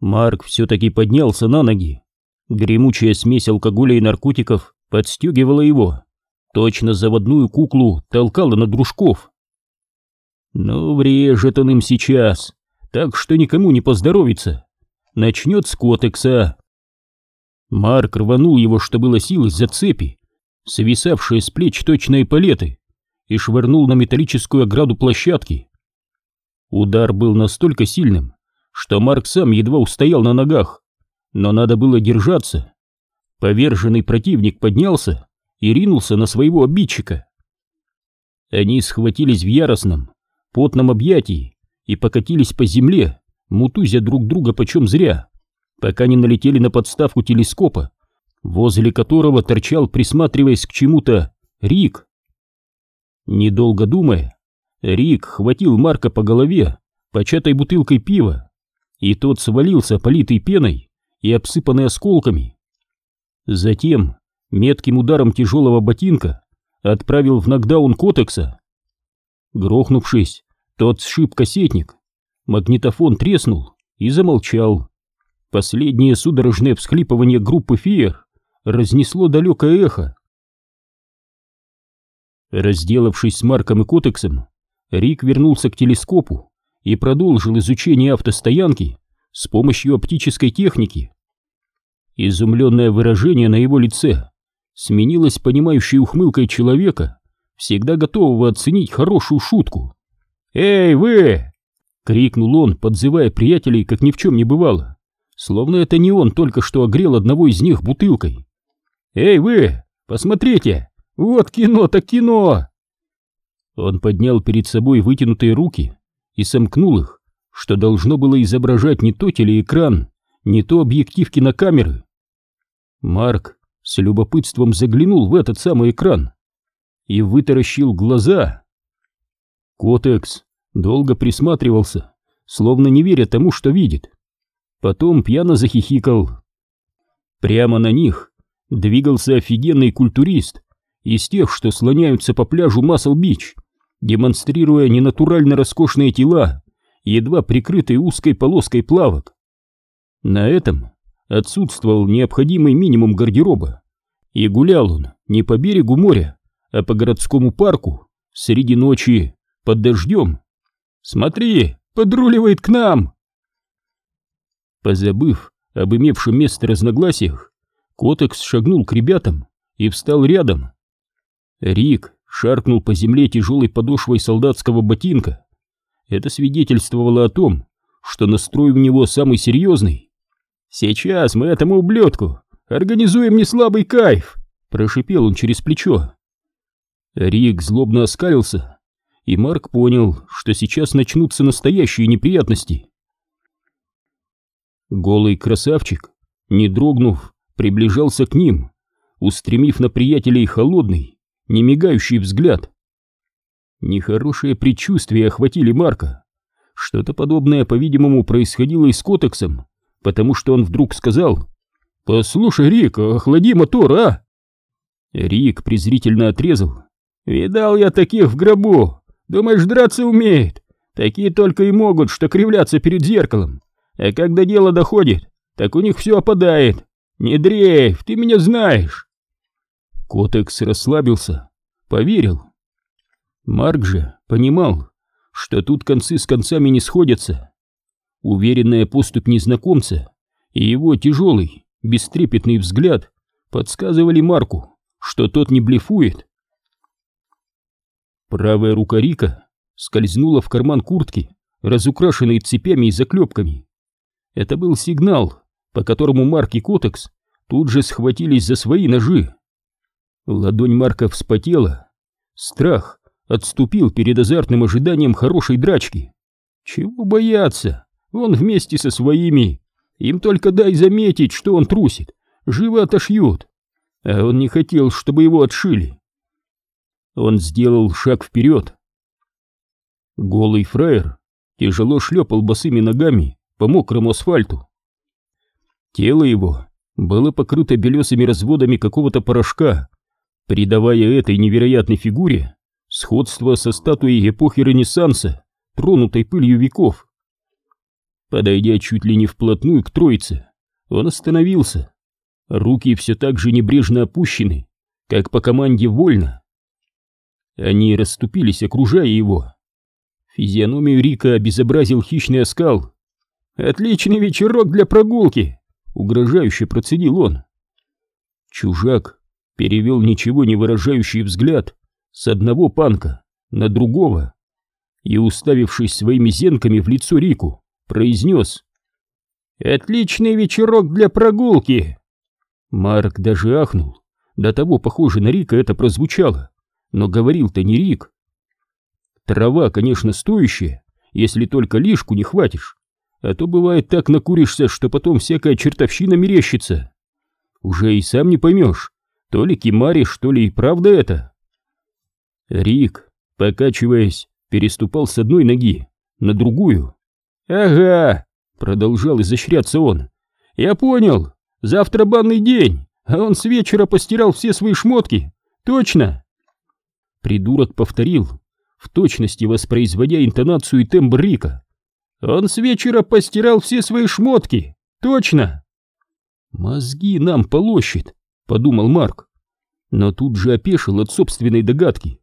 Марк все-таки поднялся на ноги. Гремучая смесь алкоголя и наркотиков подстегивала его. Точно заводную куклу толкала на дружков. Но врежет он им сейчас, так что никому не поздоровится. Начнет с котекса. Марк рванул его, что было силы, за цепи, свисавшие с плеч точные палеты, и швырнул на металлическую ограду площадки. Удар был настолько сильным, что Марк сам едва устоял на ногах, но надо было держаться. Поверженный противник поднялся и ринулся на своего обидчика. Они схватились в яростном, потном объятии и покатились по земле, мутузя друг друга почем зря, пока не налетели на подставку телескопа, возле которого торчал, присматриваясь к чему-то, Рик. Недолго думая, Рик хватил Марка по голове початой бутылкой пива, и тот свалился, политый пеной и обсыпанный осколками. Затем метким ударом тяжелого ботинка отправил в нокдаун Котекса. Грохнувшись, тот сшиб кассетник, магнитофон треснул и замолчал. Последнее судорожное всхлипывание группы Фиер разнесло далекое эхо. Разделавшись с Марком и Котексом, Рик вернулся к телескопу и продолжил изучение автостоянки с помощью оптической техники. Изумленное выражение на его лице сменилось понимающей ухмылкой человека, всегда готового оценить хорошую шутку. «Эй, вы!» — крикнул он, подзывая приятелей, как ни в чем не бывало, словно это не он только что огрел одного из них бутылкой. «Эй, вы! Посмотрите! Вот кино так кино!» Он поднял перед собой вытянутые руки и сомкнул их, что должно было изображать не то телеэкран, не то объектив кинокамеры. Марк с любопытством заглянул в этот самый экран и вытаращил глаза. Котекс долго присматривался, словно не веря тому, что видит. Потом пьяно захихикал. Прямо на них двигался офигенный культурист из тех, что слоняются по пляжу Масл-Бич, демонстрируя ненатурально роскошные тела, едва прикрытые узкой полоской плавок. На этом отсутствовал необходимый минимум гардероба, и гулял он не по берегу моря, а по городскому парку среди ночи под дождем. «Смотри, подруливает к нам!» Позабыв об имевшем место разногласиях, Котекс шагнул к ребятам и встал рядом. Рик шаркнул по земле тяжелой подошвой солдатского ботинка. Это свидетельствовало о том, что настрой у него самый серьезный. «Сейчас мы этому ублюдку организуем неслабый кайф!» — прошипел он через плечо. Рик злобно оскалился, и Марк понял, что сейчас начнутся настоящие неприятности. Голый красавчик, не дрогнув, приближался к ним, устремив на приятелей холодный, не мигающий взгляд. Нехорошие предчувствия охватили Марка. Что-то подобное, по-видимому, происходило и с Котексом, потому что он вдруг сказал «Послушай, Рик, охлади мотор, а!» Рик презрительно отрезал «Видал я таких в гробу! Думаешь, драться умеет? Такие только и могут, что кривляться перед зеркалом. А когда дело доходит, так у них все опадает. Не дрейф, ты меня знаешь. Котекс расслабился, поверил. Марк же понимал, что тут концы с концами не сходятся. Уверенная поступь незнакомца и его тяжелый, бестрепетный взгляд подсказывали Марку, что тот не блефует. Правая рука Рика скользнула в карман куртки, разукрашенной цепями и заклепками. Это был сигнал, по которому Марк и Котекс тут же схватились за свои ножи. Ладонь Марка вспотела. Страх отступил перед азартным ожиданием хорошей драчки. Чего бояться? Он вместе со своими. Им только дай заметить, что он трусит. Живо отошьют. А он не хотел, чтобы его отшили. Он сделал шаг вперед. Голый фраер тяжело шлепал босыми ногами по мокрому асфальту. Тело его было покрыто белесыми разводами какого-то порошка, придавая этой невероятной фигуре сходство со статуей эпохи Ренессанса, тронутой пылью веков. Подойдя чуть ли не вплотную к троице, он остановился. Руки все так же небрежно опущены, как по команде «Вольно». Они расступились, окружая его. Физиономию Рика обезобразил хищный оскал. «Отличный вечерок для прогулки!» — угрожающе процедил он. Чужак перевел ничего не выражающий взгляд с одного панка на другого и, уставившись своими зенками в лицо Рику, произнес «Отличный вечерок для прогулки!» Марк даже ахнул. До того похоже на Рика это прозвучало, но говорил-то не Рик. Трава, конечно, стоящая, если только лишку не хватишь, а то бывает так накуришься, что потом всякая чертовщина мерещится. Уже и сам не поймешь, то ли кимаришь, то ли и правда это. Рик, покачиваясь, переступал с одной ноги на другую. «Ага», — продолжал изощряться он, — «я понял, завтра банный день, а он с вечера постирал все свои шмотки, точно». Придурок повторил, в точности воспроизводя интонацию и тембр Рика. «Он с вечера постирал все свои шмотки, точно». «Мозги нам полощет», — подумал Марк, но тут же опешил от собственной догадки.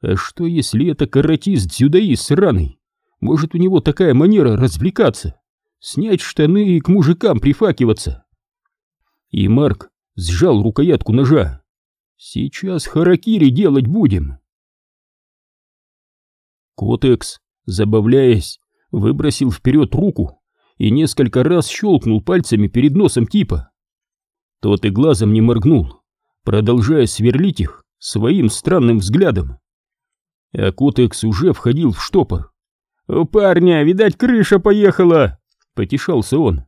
А что, если это каратист-дзюдоист сраный? Может, у него такая манера развлекаться? Снять штаны и к мужикам прифакиваться? И Марк сжал рукоятку ножа. Сейчас харакири делать будем. Котекс, забавляясь, выбросил вперед руку и несколько раз щелкнул пальцами перед носом типа. Тот и глазом не моргнул, продолжая сверлить их своим странным взглядом а Котекс уже входил в штопор. «У парня, видать, крыша поехала!» — потешался он.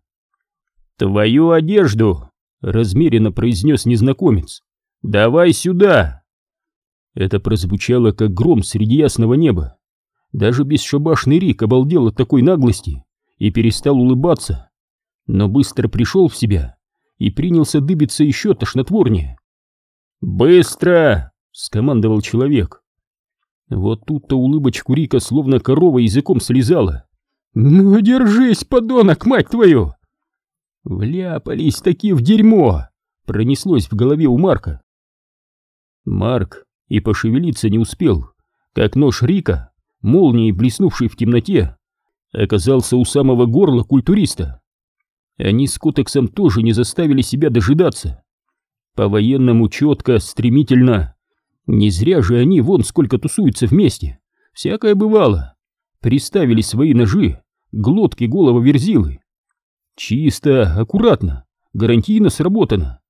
«Твою одежду!» — размеренно произнес незнакомец. «Давай сюда!» Это прозвучало, как гром среди ясного неба. Даже бесшабашный Рик обалдел от такой наглости и перестал улыбаться, но быстро пришел в себя и принялся дыбиться еще тошнотворнее. «Быстро!» — скомандовал человек. Вот тут-то улыбочку Рика словно корова языком слезала. «Ну, держись, подонок, мать твою!» Вляпались такие в дерьмо! Пронеслось в голове у Марка. Марк и пошевелиться не успел, как нож Рика, молнией блеснувший в темноте, оказался у самого горла культуриста. Они с Котексом тоже не заставили себя дожидаться. По-военному четко, стремительно, не зря же они вон сколько тусуются вместе. Всякое бывало. Приставили свои ножи, глотки голого верзилы. Чисто, аккуратно, гарантийно сработано.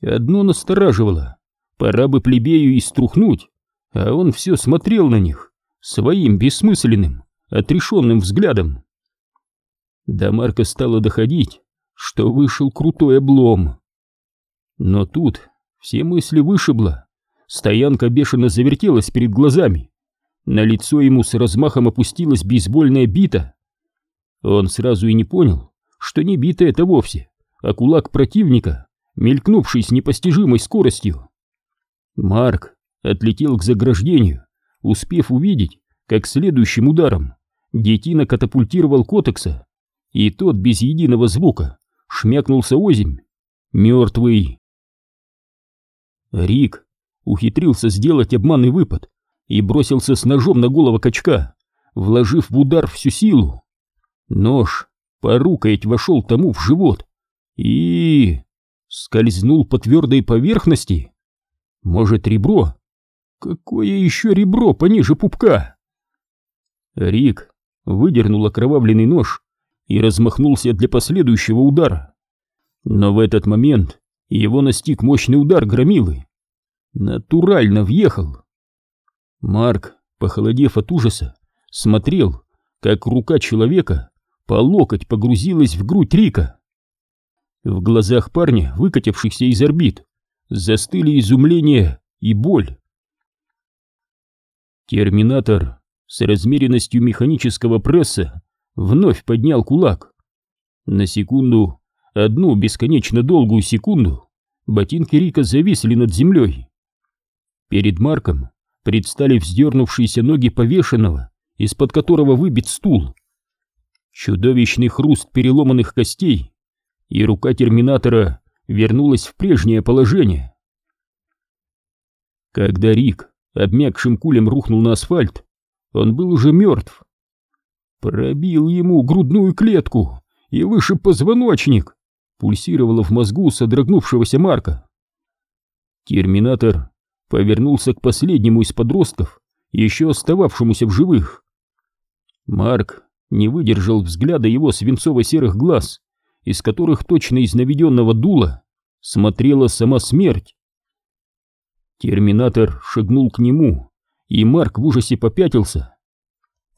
Одно настораживало. Пора бы плебею и струхнуть, а он все смотрел на них своим бессмысленным, отрешенным взглядом. До Марка стало доходить, что вышел крутой облом. Но тут все мысли вышибло. Стоянка бешено завертелась перед глазами. На лицо ему с размахом опустилась бейсбольная бита. Он сразу и не понял, что не бита это вовсе, а кулак противника, мелькнувший с непостижимой скоростью. Марк отлетел к заграждению, успев увидеть, как следующим ударом детина катапультировал Котекса, и тот без единого звука шмякнулся озимь, мертвый. Рик ухитрился сделать обманный выпад и бросился с ножом на голову качка, вложив в удар всю силу. Нож по рукоять вошел тому в живот и... скользнул по твердой поверхности. Может, ребро? Какое еще ребро пониже пупка? Рик выдернул окровавленный нож и размахнулся для последующего удара. Но в этот момент его настиг мощный удар громилы. Натурально въехал. Марк, похолодев от ужаса, смотрел, как рука человека по локоть погрузилась в грудь Рика. В глазах парня, выкатившихся из орбит, застыли изумление и боль. Терминатор с размеренностью механического пресса вновь поднял кулак. На секунду, одну бесконечно долгую секунду, ботинки Рика зависли над землей. Перед Марком предстали вздернувшиеся ноги повешенного, из-под которого выбит стул. чудовищный хруст переломанных костей, и рука терминатора вернулась в прежнее положение. Когда Рик обмякшим кулем рухнул на асфальт, он был уже мертв. Пробил ему грудную клетку и вышиб позвоночник, пульсировало в мозгу содрогнувшегося Марка. Терминатор повернулся к последнему из подростков, еще остававшемуся в живых. Марк не выдержал взгляда его свинцово-серых глаз, из которых точно из наведенного дула смотрела сама смерть. Терминатор шагнул к нему, и Марк в ужасе попятился.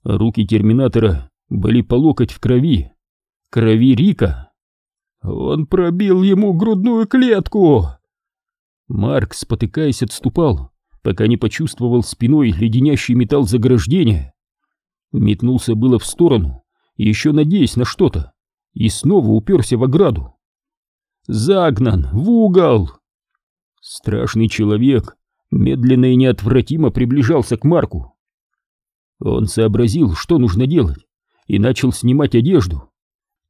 Руки Терминатора были по локоть в крови, крови Рика. Он пробил ему грудную клетку. Марк, спотыкаясь, отступал, пока не почувствовал спиной леденящий металл заграждения. Метнулся было в сторону, еще надеясь на что-то, и снова уперся в ограду. Загнан в угол! Страшный человек медленно и неотвратимо приближался к Марку. Он сообразил, что нужно делать, и начал снимать одежду.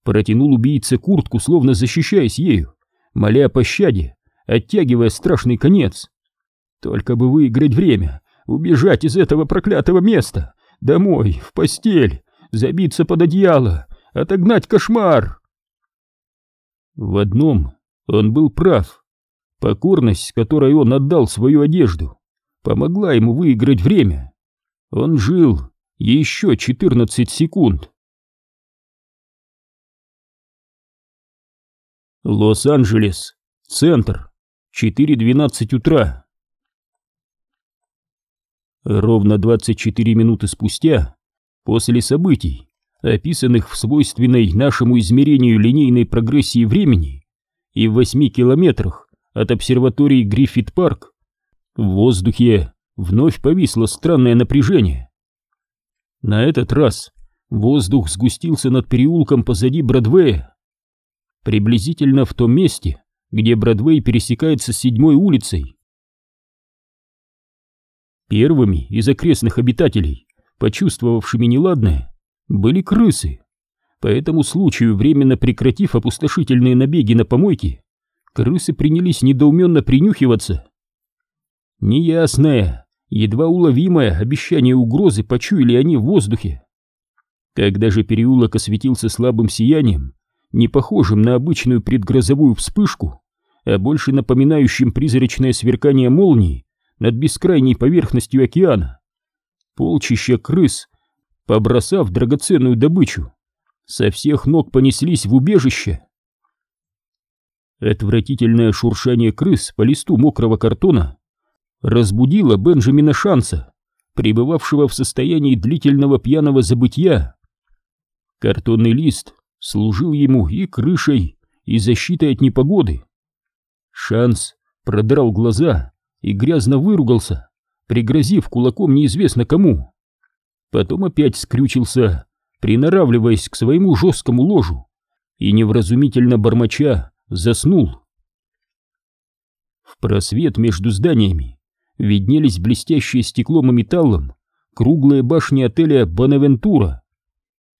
Протянул убийце куртку, словно защищаясь ею, моля о пощаде, оттягивая страшный конец. Только бы выиграть время, убежать из этого проклятого места, домой, в постель, забиться под одеяло, отогнать кошмар. В одном он был прав. Покорность, с которой он отдал свою одежду, помогла ему выиграть время. Он жил еще 14 секунд. Лос-Анджелес, центр, 4.12 утра. Ровно 24 минуты спустя, после событий, описанных в свойственной нашему измерению линейной прогрессии времени, и в 8 километрах от обсерватории Гриффит-парк, в воздухе вновь повисло странное напряжение. На этот раз воздух сгустился над переулком позади Бродвея, приблизительно в том месте, где Бродвей пересекается с седьмой улицей. Первыми из окрестных обитателей, почувствовавшими неладное, были крысы. По этому случаю, временно прекратив опустошительные набеги на помойки, крысы принялись недоуменно принюхиваться. Неясное, едва уловимое обещание угрозы почуяли они в воздухе. Когда же переулок осветился слабым сиянием, не похожим на обычную предгрозовую вспышку, а больше напоминающим призрачное сверкание молнии над бескрайней поверхностью океана, полчища крыс побросав драгоценную добычу, со всех ног понеслись в убежище. Отвратительное шуршание крыс по листу мокрого картона разбудило Бенджамина Шанса, пребывавшего в состоянии длительного пьяного забытья. Картонный лист служил ему и крышей, и защитой от непогоды. Шанс продрал глаза и грязно выругался, пригрозив кулаком неизвестно кому потом опять скрючился, приноравливаясь к своему жесткому ложу, и невразумительно бормоча заснул. В просвет между зданиями виднелись блестящие стеклом и металлом круглые башни отеля «Бонавентура».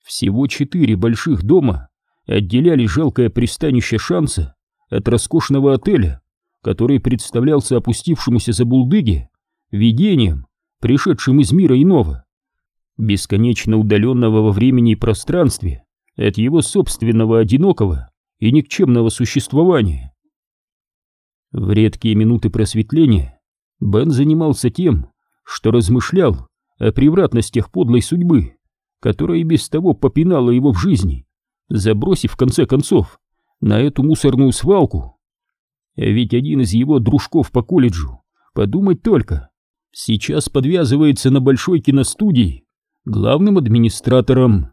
Всего четыре больших дома отделяли жалкое пристанище шанса от роскошного отеля, который представлялся опустившемуся за булдыги видением, пришедшим из мира иного бесконечно удаленного во времени и пространстве от его собственного одинокого и никчемного существования. В редкие минуты просветления Бен занимался тем, что размышлял о превратностях подлой судьбы, которая и без того попинала его в жизни, забросив в конце концов на эту мусорную свалку. А ведь один из его дружков по колледжу, подумать только, сейчас подвязывается на большой киностудии главным администратором.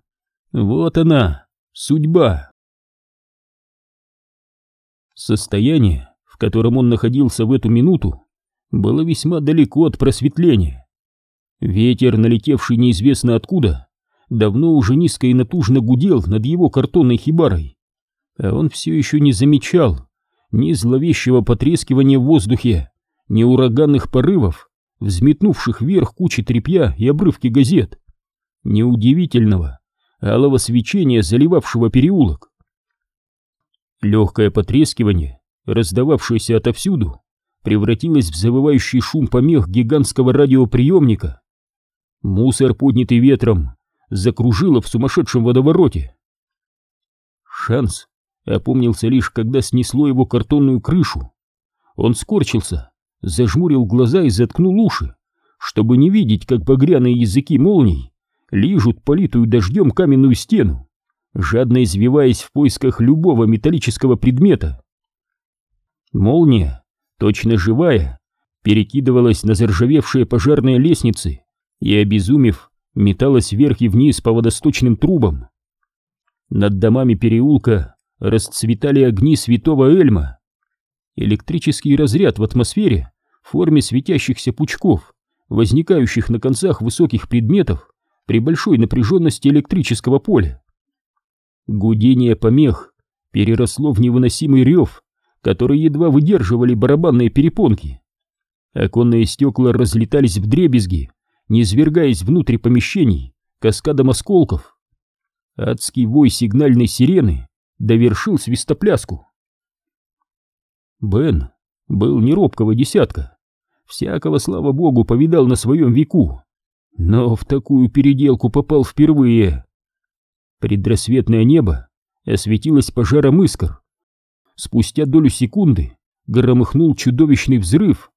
Вот она, судьба. Состояние, в котором он находился в эту минуту, было весьма далеко от просветления. Ветер, налетевший неизвестно откуда, давно уже низко и натужно гудел над его картонной хибарой, а он все еще не замечал ни зловещего потрескивания в воздухе, ни ураганных порывов, взметнувших вверх кучи тряпья и обрывки газет неудивительного, алого свечения, заливавшего переулок. Легкое потрескивание, раздававшееся отовсюду, превратилось в завывающий шум помех гигантского радиоприемника. Мусор, поднятый ветром, закружило в сумасшедшем водовороте. Шанс опомнился лишь, когда снесло его картонную крышу. Он скорчился, зажмурил глаза и заткнул уши, чтобы не видеть, как багряные языки молний лижут политую дождем каменную стену, жадно извиваясь в поисках любого металлического предмета. Молния, точно живая, перекидывалась на заржавевшие пожарные лестницы и, обезумев, металась вверх и вниз по водосточным трубам. Над домами переулка расцветали огни святого Эльма. Электрический разряд в атмосфере в форме светящихся пучков, возникающих на концах высоких предметов при большой напряженности электрического поля. Гудение помех переросло в невыносимый рев, который едва выдерживали барабанные перепонки. Оконные стекла разлетались в дребезги, низвергаясь внутрь помещений каскадом осколков. Адский вой сигнальной сирены довершил свистопляску. Бен был не робкого десятка. Всякого, слава богу, повидал на своем веку. Но в такую переделку попал впервые. Предрассветное небо осветилось пожаром искр. Спустя долю секунды громыхнул чудовищный взрыв,